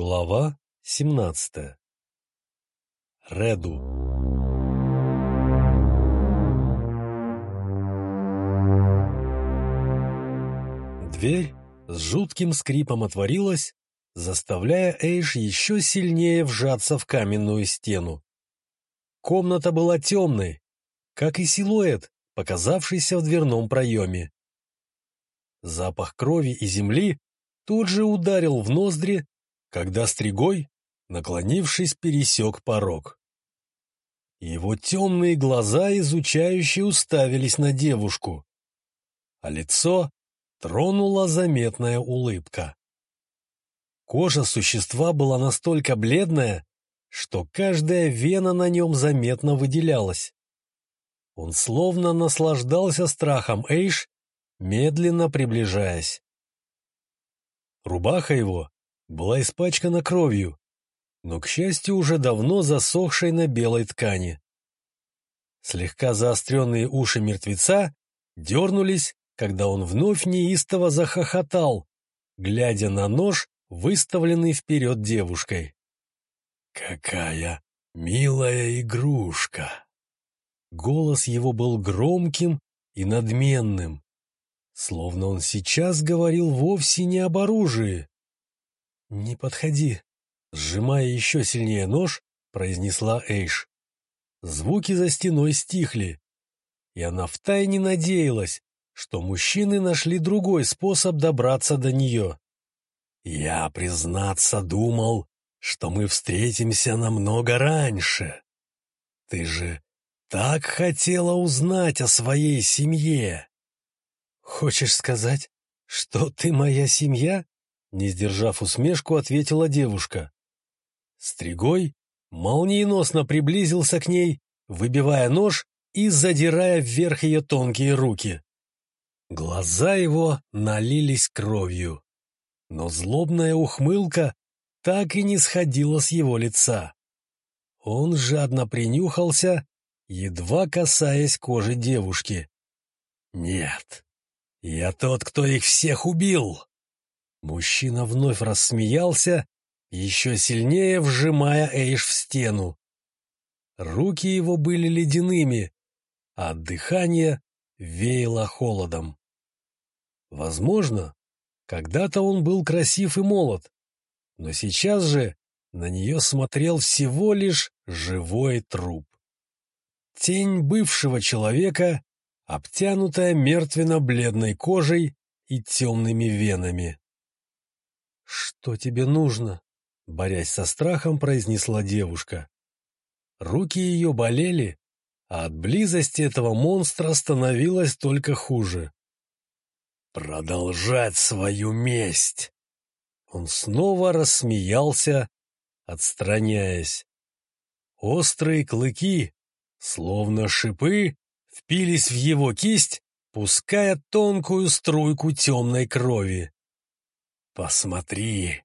Глава 17 Реду Дверь с жутким скрипом отворилась, заставляя Эйш еще сильнее вжаться в каменную стену. Комната была темной, как и силуэт, показавшийся в дверном проеме. Запах крови и земли тут же ударил в ноздри, когда Стригой, наклонившись, пересек порог. Его темные глаза изучающе уставились на девушку, а лицо тронула заметная улыбка. Кожа существа была настолько бледная, что каждая вена на нем заметно выделялась. Он словно наслаждался страхом Эйш, медленно приближаясь. Рубаха его была испачкана кровью, но, к счастью, уже давно засохшей на белой ткани. Слегка заостренные уши мертвеца дернулись, когда он вновь неистово захохотал, глядя на нож, выставленный вперед девушкой. «Какая милая игрушка!» Голос его был громким и надменным, словно он сейчас говорил вовсе не об оружии. «Не подходи!» Сжимая еще сильнее нож, произнесла Эйш. Звуки за стеной стихли, и она втайне надеялась, что мужчины нашли другой способ добраться до нее. «Я, признаться, думал, что мы встретимся намного раньше. Ты же так хотела узнать о своей семье. Хочешь сказать, что ты моя семья? Не сдержав усмешку, ответила девушка. Стригой молниеносно приблизился к ней, выбивая нож и задирая вверх ее тонкие руки. Глаза его налились кровью, но злобная ухмылка так и не сходила с его лица. Он жадно принюхался едва касаясь кожи девушки. «Нет, я тот, кто их всех убил!» Мужчина вновь рассмеялся, еще сильнее вжимая Эйш в стену. Руки его были ледяными, а от дыхания веяло холодом. Возможно, когда-то он был красив и молод, но сейчас же на нее смотрел всего лишь живой труп. Тень бывшего человека, обтянутая мертвенно-бледной кожей и темными венами. «Что тебе нужно?» — борясь со страхом, произнесла девушка. Руки ее болели, а от близости этого монстра становилось только хуже. «Продолжать свою месть!» Он снова рассмеялся, отстраняясь. Острые клыки Словно шипы впились в его кисть, пуская тонкую струйку темной крови. «Посмотри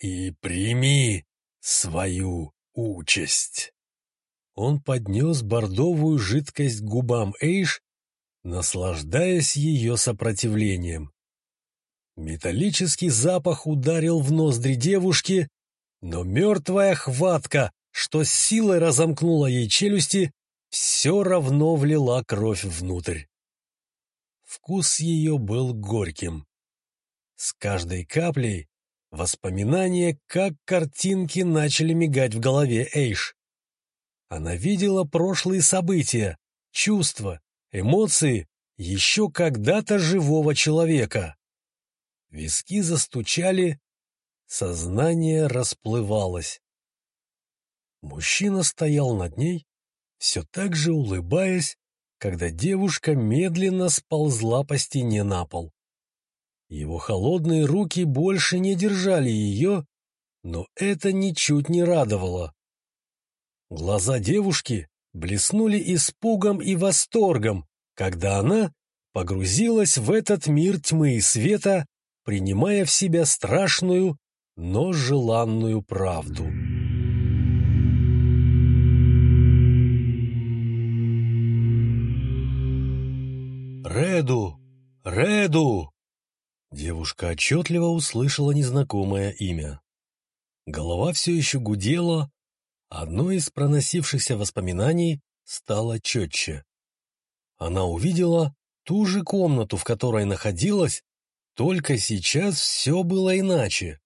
и прими свою участь!» Он поднес бордовую жидкость губам Эйш, наслаждаясь ее сопротивлением. Металлический запах ударил в ноздри девушки, но мертвая хватка, что с силой разомкнула ей челюсти, все равно влила кровь внутрь. Вкус ее был горьким. С каждой каплей воспоминания, как картинки, начали мигать в голове Эйш. Она видела прошлые события, чувства, эмоции еще когда-то живого человека. Виски застучали, сознание расплывалось. Мужчина стоял над ней, все так же улыбаясь, когда девушка медленно сползла по стене на пол. Его холодные руки больше не держали ее, но это ничуть не радовало. Глаза девушки блеснули испугом и восторгом, когда она погрузилась в этот мир тьмы и света, принимая в себя страшную, но желанную правду. «Реду! Реду!» Девушка отчетливо услышала незнакомое имя. Голова все еще гудела, одно из проносившихся воспоминаний стало четче. Она увидела ту же комнату, в которой находилась, только сейчас все было иначе.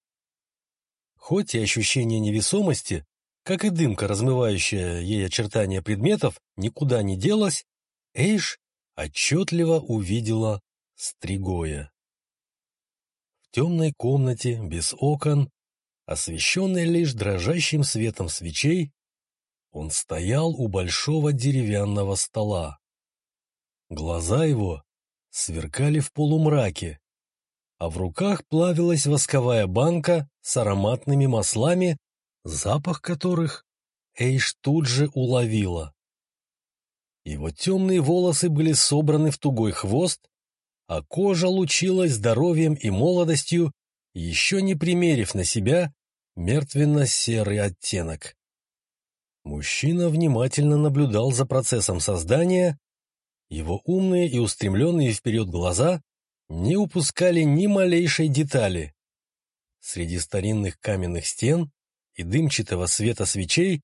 Хоть и ощущение невесомости, как и дымка, размывающая ей очертания предметов, никуда не делась, Эйш отчетливо увидела Стригоя. Темной комнате, без окон, освещенной лишь дрожащим светом свечей, он стоял у большого деревянного стола. Глаза его сверкали в полумраке, а в руках плавилась восковая банка с ароматными маслами, запах которых Эйш тут же уловила. Его темные волосы были собраны в тугой хвост, а кожа лучилась здоровьем и молодостью, еще не примерив на себя мертвенно-серый оттенок. Мужчина внимательно наблюдал за процессом создания, его умные и устремленные вперед глаза не упускали ни малейшей детали. Среди старинных каменных стен и дымчатого света свечей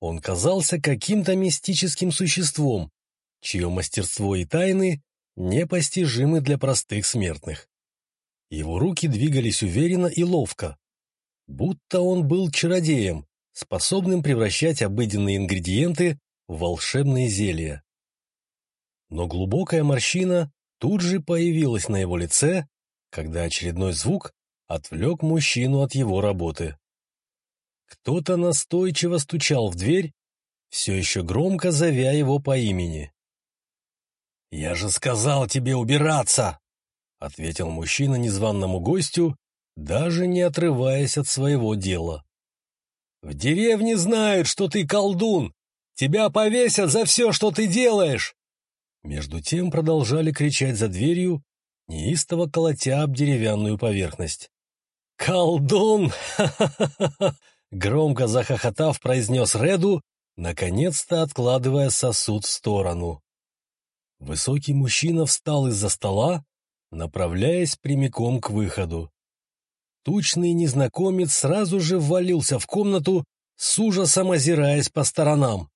он казался каким-то мистическим существом, чье мастерство и тайны непостижимы для простых смертных. Его руки двигались уверенно и ловко, будто он был чародеем, способным превращать обыденные ингредиенты в волшебные зелья. Но глубокая морщина тут же появилась на его лице, когда очередной звук отвлек мужчину от его работы. Кто-то настойчиво стучал в дверь, все еще громко зовя его по имени. «Я же сказал тебе убираться!» — ответил мужчина незваному гостю, даже не отрываясь от своего дела. «В деревне знают, что ты колдун! Тебя повесят за все, что ты делаешь!» Между тем продолжали кричать за дверью, неистово колотя об деревянную поверхность. «Колдун! Громко захохотав, произнес Реду, наконец-то откладывая сосуд в сторону. Высокий мужчина встал из-за стола, направляясь прямиком к выходу. Тучный незнакомец сразу же ввалился в комнату, с ужасом озираясь по сторонам.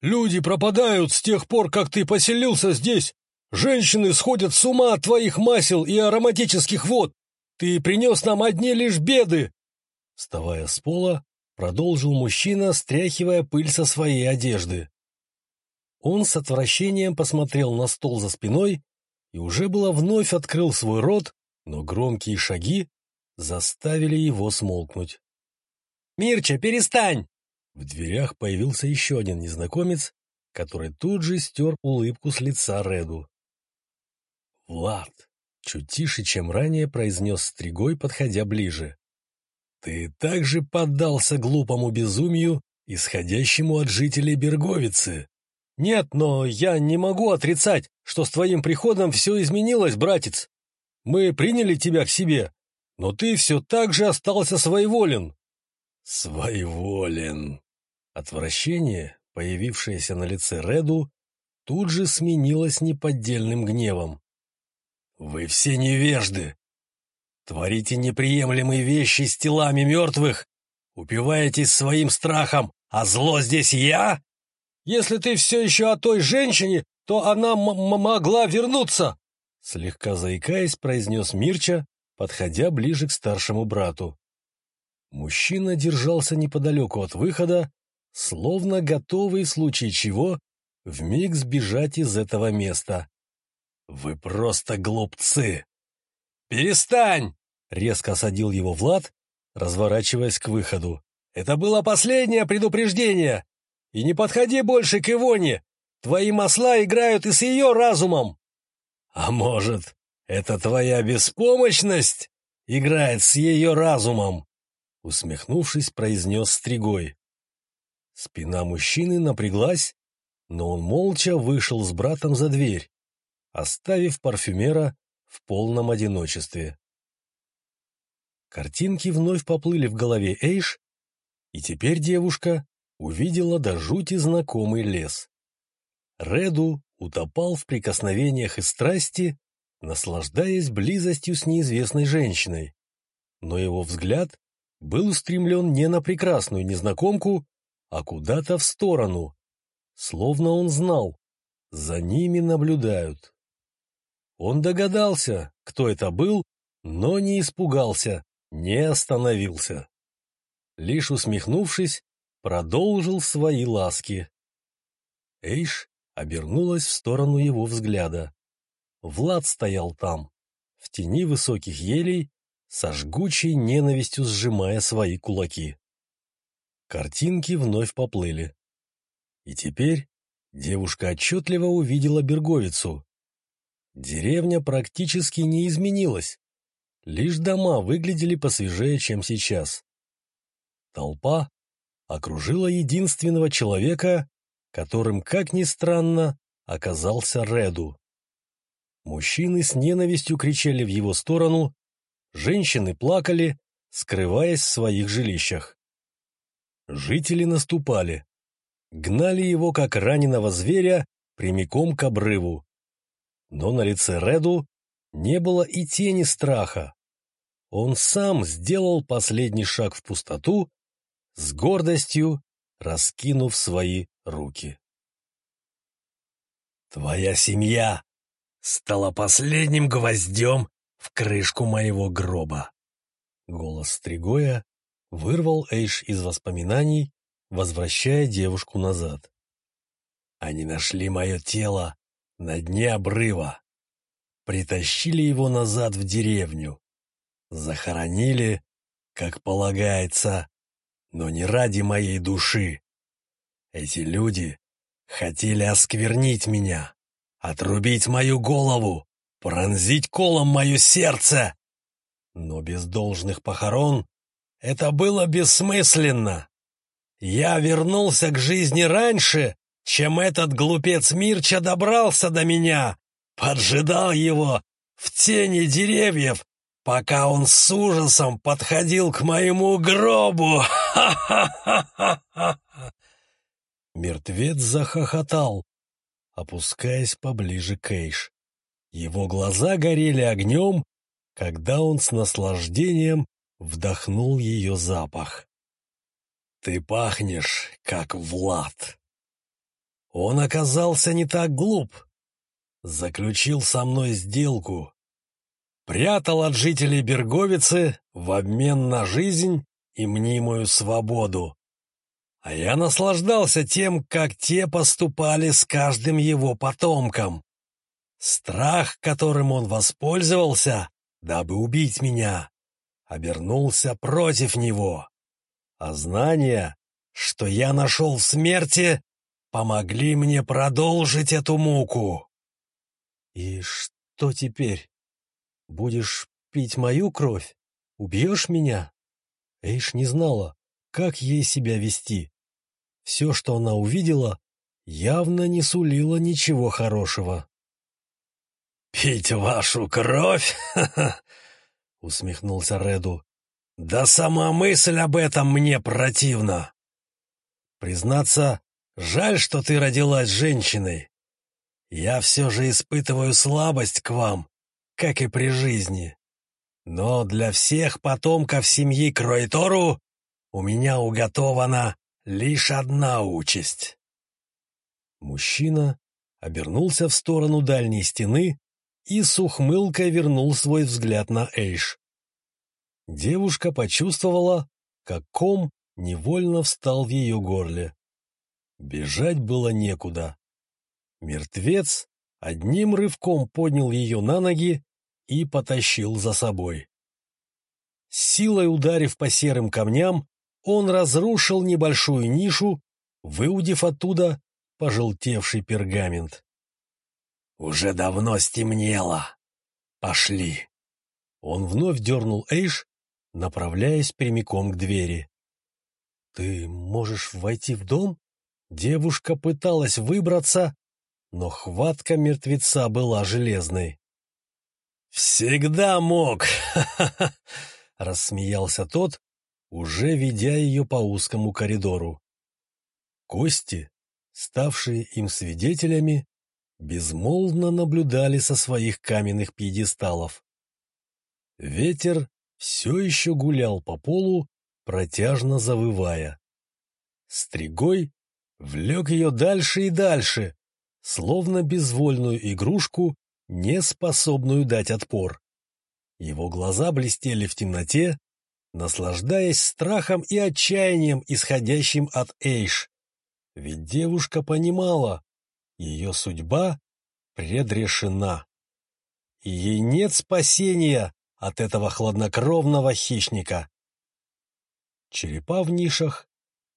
«Люди пропадают с тех пор, как ты поселился здесь! Женщины сходят с ума от твоих масел и ароматических вод! Ты принес нам одни лишь беды!» Вставая с пола, продолжил мужчина, стряхивая пыль со своей одежды. Он с отвращением посмотрел на стол за спиной и уже было вновь открыл свой рот, но громкие шаги заставили его смолкнуть. «Мирча, перестань!» В дверях появился еще один незнакомец, который тут же стер улыбку с лица Реду. «Влад!» — чуть тише, чем ранее произнес Стригой, подходя ближе. «Ты также поддался глупому безумию, исходящему от жителей Берговицы?» «Нет, но я не могу отрицать, что с твоим приходом все изменилось, братец. Мы приняли тебя к себе, но ты все так же остался своеволен». «Своеволен». Отвращение, появившееся на лице Реду, тут же сменилось неподдельным гневом. «Вы все невежды! Творите неприемлемые вещи с телами мертвых, упиваетесь своим страхом, а зло здесь я? Если ты все еще о той женщине, то она могла вернуться!» Слегка заикаясь, произнес Мирча, подходя ближе к старшему брату. Мужчина держался неподалеку от выхода, словно готовый в случае чего вмиг сбежать из этого места. «Вы просто глупцы!» «Перестань!» — резко осадил его Влад, разворачиваясь к выходу. «Это было последнее предупреждение! И не подходи больше к Ивоне! Твои масла играют и с ее разумом!» «А может, это твоя беспомощность играет с ее разумом?» Усмехнувшись, произнес Стригой. Спина мужчины напряглась, но он молча вышел с братом за дверь, оставив парфюмера в полном одиночестве. Картинки вновь поплыли в голове Эйш, и теперь девушка увидела до жути знакомый лес. Реду утопал в прикосновениях и страсти, наслаждаясь близостью с неизвестной женщиной, но его взгляд был устремлен не на прекрасную незнакомку, а куда-то в сторону, словно он знал, за ними наблюдают. Он догадался, кто это был, но не испугался, не остановился. Лишь усмехнувшись, продолжил свои ласки. Эйш обернулась в сторону его взгляда. Влад стоял там, в тени высоких елей, со жгучей ненавистью сжимая свои кулаки. Картинки вновь поплыли. И теперь девушка отчетливо увидела Берговицу. Деревня практически не изменилась, лишь дома выглядели посвежее, чем сейчас. Толпа окружила единственного человека, которым, как ни странно, оказался Реду. Мужчины с ненавистью кричали в его сторону, женщины плакали, скрываясь в своих жилищах. Жители наступали, гнали его, как раненого зверя, прямиком к обрыву. Но на лице Реду не было и тени страха. Он сам сделал последний шаг в пустоту, с гордостью раскинув свои руки. «Твоя семья стала последним гвоздем в крышку моего гроба!» Голос Стригоя вырвал Эйш из воспоминаний, возвращая девушку назад. Они нашли мое тело на дне обрыва, притащили его назад в деревню, захоронили, как полагается, но не ради моей души. Эти люди хотели осквернить меня, отрубить мою голову, пронзить колом мое сердце. Но без должных похорон это было бессмысленно. Я вернулся к жизни раньше, чем этот глупец Мирча добрался до меня, поджидал его в тени деревьев, пока он с ужасом подходил к моему гробу. Мертвец захохотал, опускаясь поближе к Эйш. Его глаза горели огнем, когда он с наслаждением вдохнул ее запах. «Ты пахнешь, как Влад!» Он оказался не так глуп. Заключил со мной сделку. Прятал от жителей Берговицы в обмен на жизнь и мнимую свободу. А я наслаждался тем, как те поступали с каждым его потомком. Страх, которым он воспользовался, дабы убить меня, обернулся против него. А знания, что я нашел в смерти, помогли мне продолжить эту муку. И что теперь? Будешь пить мою кровь? Убьешь меня? Эйш не знала, как ей себя вести. Все, что она увидела, явно не сулило ничего хорошего. «Пить вашу кровь?» — усмехнулся Реду. «Да сама мысль об этом мне противна. Признаться, жаль, что ты родилась женщиной. Я все же испытываю слабость к вам, как и при жизни. Но для всех потомков семьи Кройтору у меня уготована лишь одна участь». Мужчина обернулся в сторону дальней стены и с ухмылкой вернул свой взгляд на Эйш. Девушка почувствовала, как ком невольно встал в ее горле. Бежать было некуда. Мертвец одним рывком поднял ее на ноги и потащил за собой. силой ударив по серым камням, он разрушил небольшую нишу, выудив оттуда пожелтевший пергамент. «Уже давно стемнело. Пошли!» Он вновь дернул Эйш, направляясь прямиком к двери. «Ты можешь войти в дом?» Девушка пыталась выбраться, но хватка мертвеца была железной. «Всегда мог!» — рассмеялся тот, уже ведя ее по узкому коридору. Кости, ставшие им свидетелями, безмолвно наблюдали со своих каменных пьедесталов. Ветер все еще гулял по полу, протяжно завывая. Стригой влек ее дальше и дальше, словно безвольную игрушку, не способную дать отпор. Его глаза блестели в темноте, наслаждаясь страхом и отчаянием, исходящим от Эйш. Ведь девушка понимала, ее судьба предрешена. И ей нет спасения от этого хладнокровного хищника. Черепа в нишах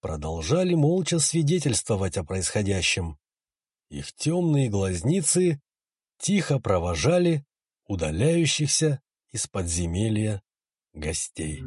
продолжали молча свидетельствовать о происходящем. Их темные глазницы тихо провожали удаляющихся из подземелья гостей.